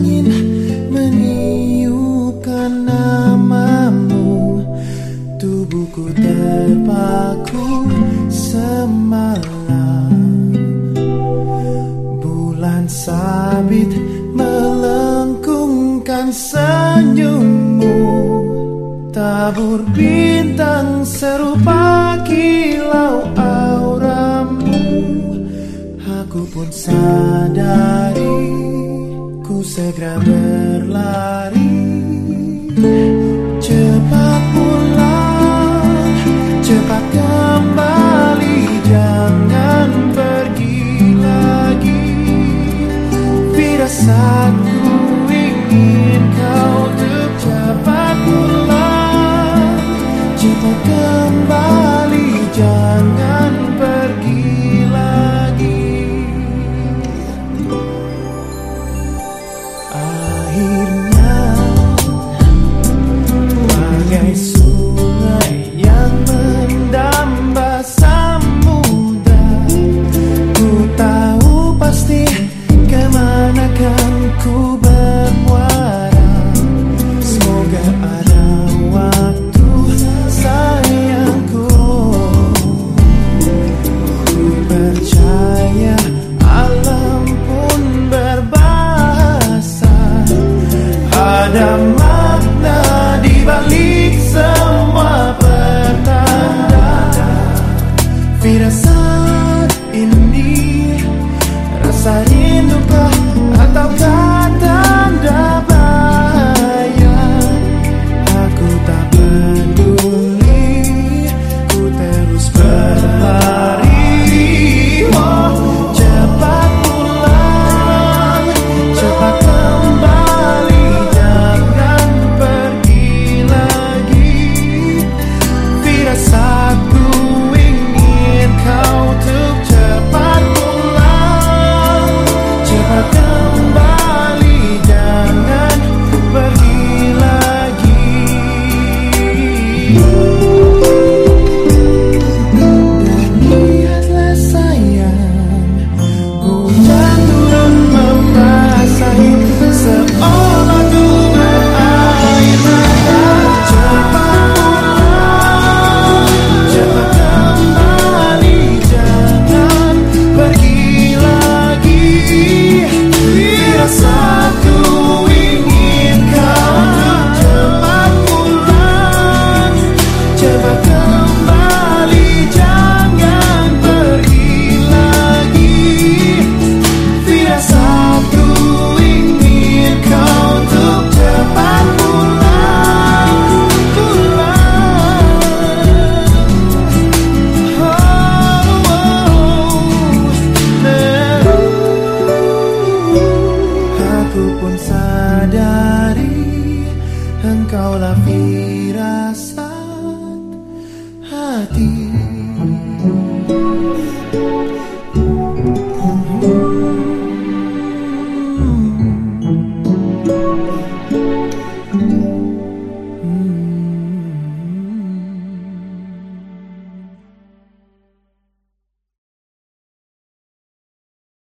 angin meniupkan namamu. Tubuhku terpaku semalam. Bulan sabit melengkungkan senyummu. Tabur bintang serupa kilau auramu. Aku pun sadari puse a la I'm firasat hati.